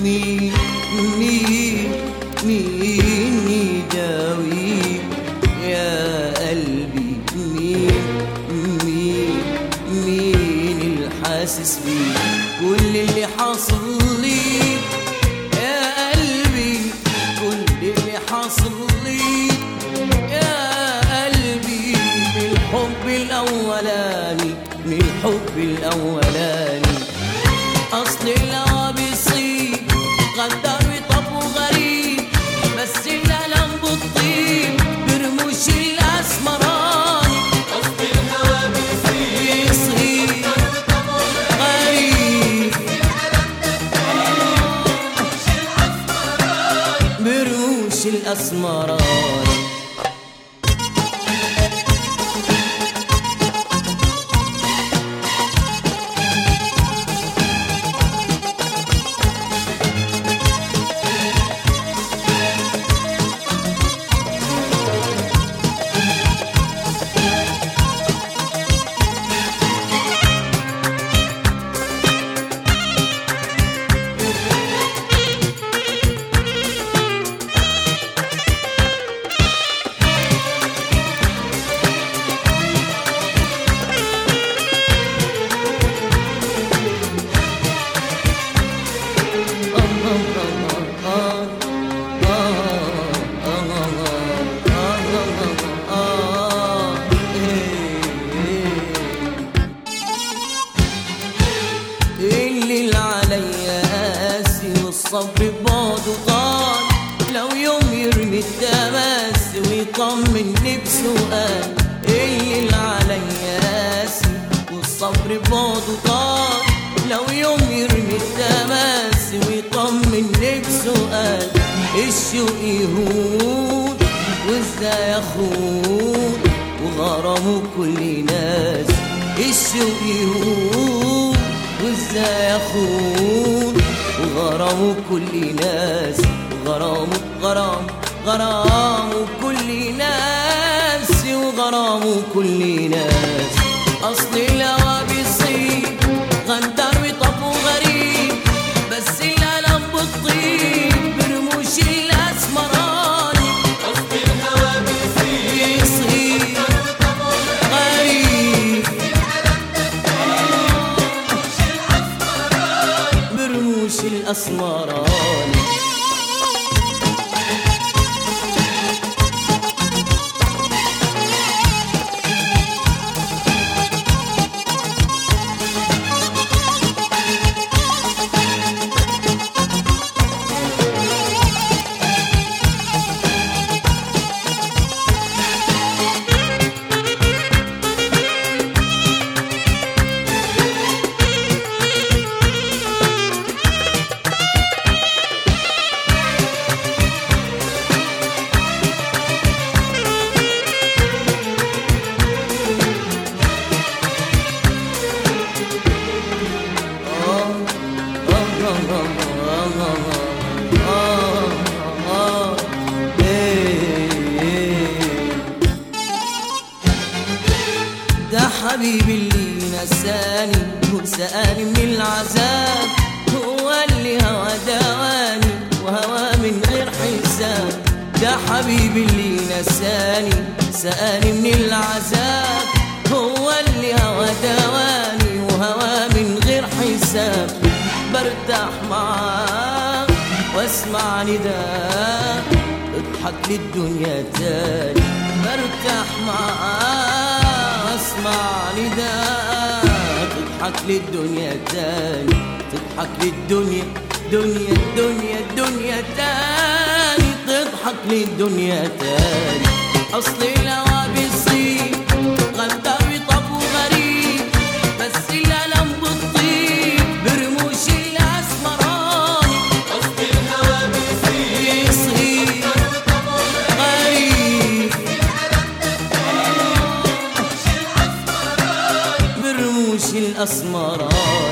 قلبي مين مين مين يداوي يا قلبي مين مين مين الحاسس بيه كل اللي حاصل لي يا قلبي كل اللي حاصل لي يا قلبي. من الحب الأولاني من الحب الأولاني. أصل الهوى برموش قاسي والصبر بعده طال لو يوم يرمي التماس ويطمني بسؤال اللي عليا قاسي والصبر بعده طال لو يوم يرمي التماس ويطمني بسؤال الشوق يهون وإزاي اخون وغرامه كل ناس الشوق يهون وإزاي اخون وغرامه كل ناس غرامه غرام غرامه كل ناس وغرامه كل ناس أصل الهوى بيصيب غندر وطب وغريب بس الألم بتطيب برموش الأسمراني. حبيبي اللي نساني وسألني من العذاب هو اللي هوى دواني وهوى من غير حساب. ده حبيبي اللي نساني سألني من العذاب هو اللي هوى دواني وهوى من غير حساب. برتاح معاه واسمع نداء اضحك للدنيا تاني. برتاح معاه واسمع نداء. تضحك للدنيا تاني تضحك للدنيا دنيا الدنيا الدنيا تاني. تضحك للدنيا تاني. أصل الهوى برموش الاسمراني